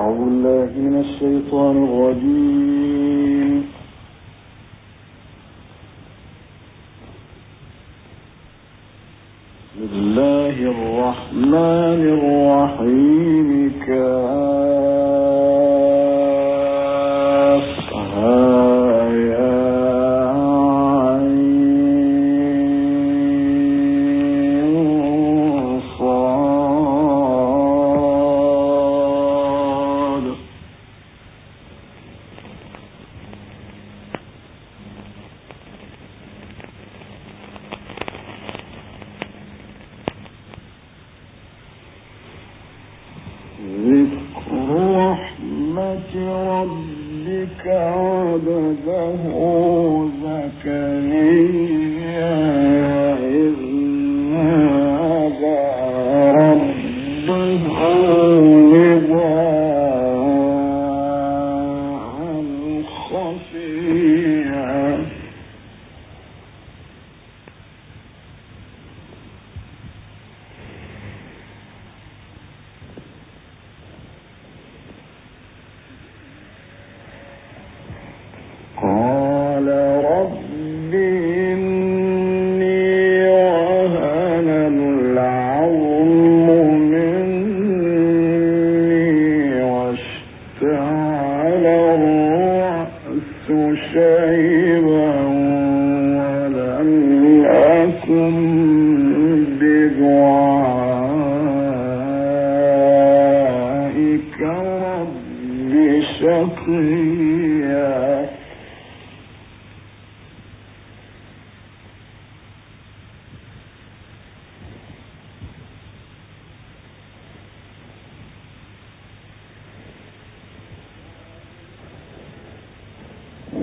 أعوذ من الشيطان الرجيم. بسم الله الرحمن الرحيم.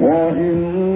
وإن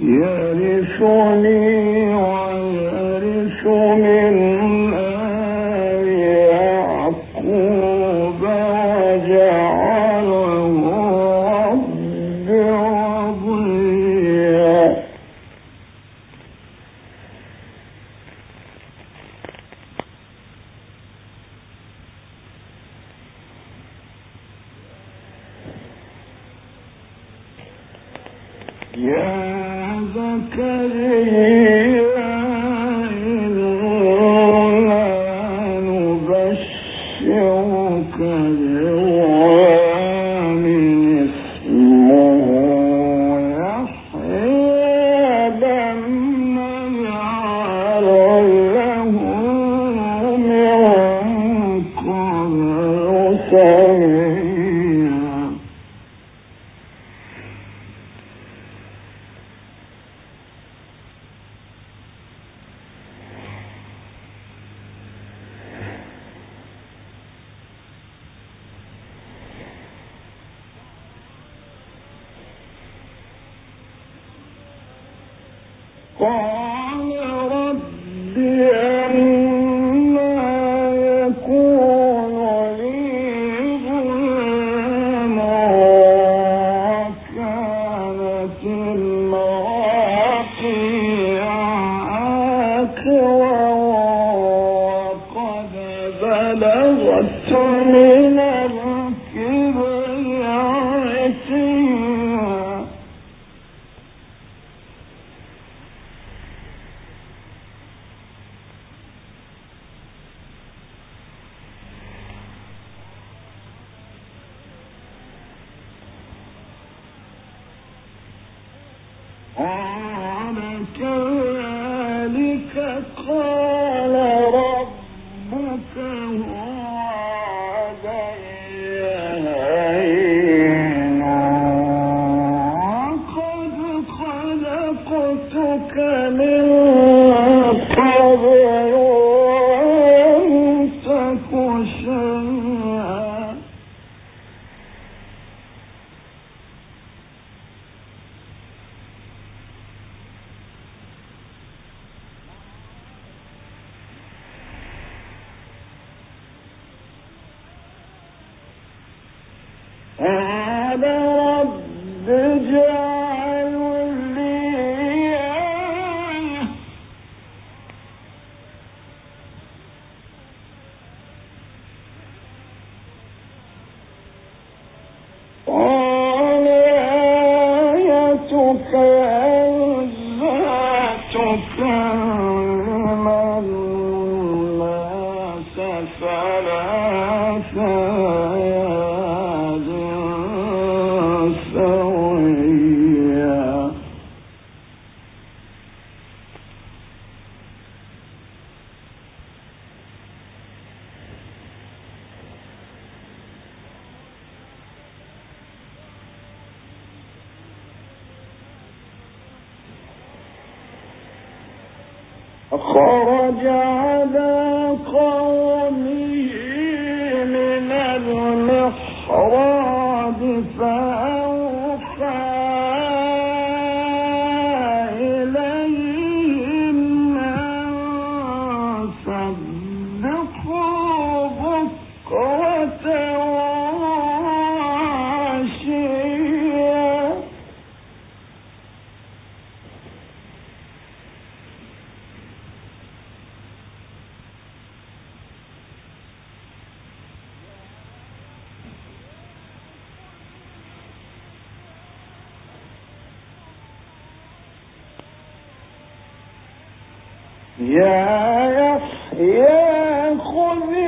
يرثني ويرث من 我 هذا رب جعل خرج على قوم يا يحيى خذ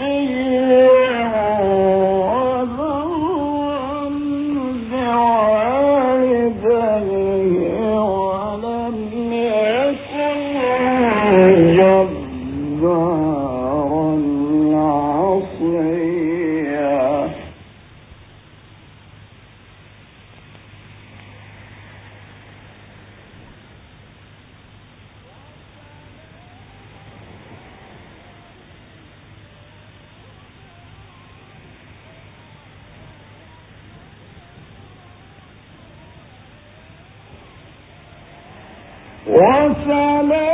وسلام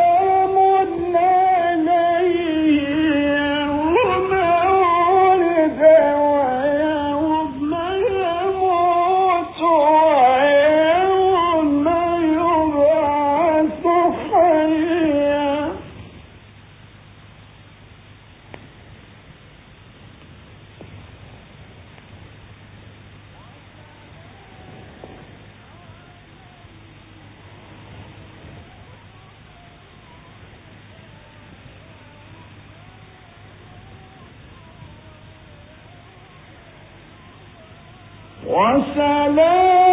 وسلام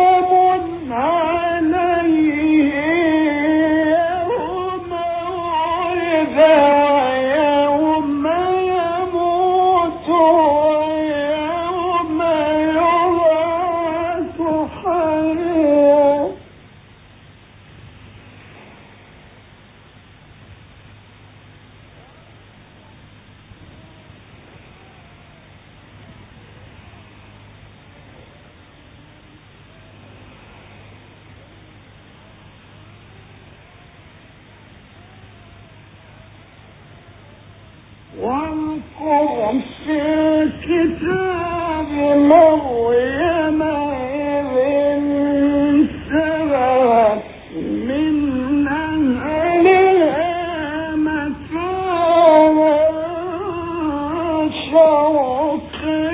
واذكر في الكتاب مريم إذ انتبهت من أهلها مكانا شرقيا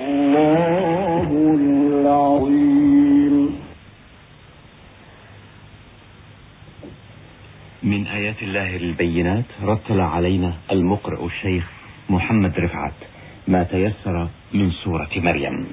الله البينات رتل علينا المقرئ الشيخ محمد رفعت ما تيسر من سورة مريم.